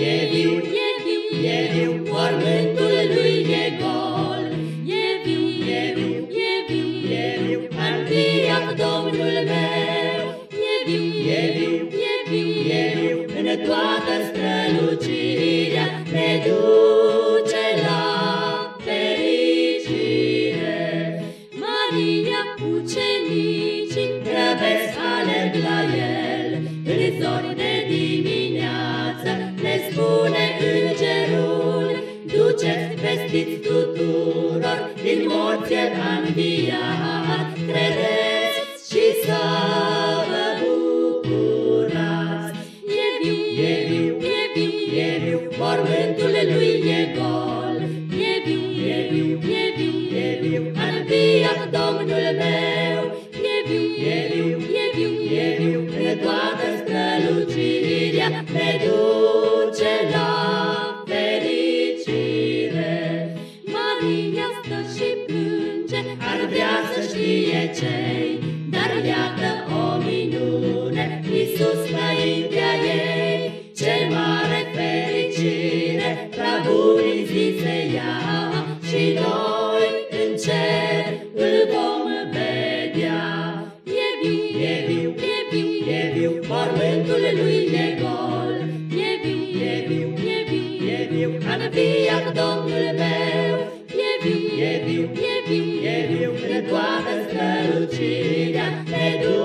e viu, mormântul lui e gol. E viu, e viu, e viu, e viu, a înviat Domnul meu. e viu, E viu, e viu, e viu, în toată strălucirea ne duce la fericire. Maria ucenicii Grăbesc duceți vestiți tuturor, din morți el a înviat, credeți și să vă bucurați. E viu, E viu, e viu, e viu, mormântul lui e gol, e viu, e viu, e viu, e viu, a înviat Domnul meu, e viu, e viu, e viu, E viu, în toată strălucirea ne duce vrea să știe cei, dar iată o minune, Iisus înaintea ei, ce mare fericire, la bunii zi se ia, și noi în cer îl vom vedea. e viu, E viu, e viu, e viu, mormântul lui e gol, e viu, e viu, e viu, e viu, a înviat Domnul meu, e viu, e viu, e viu, e viu, în toată strălucirea ne duce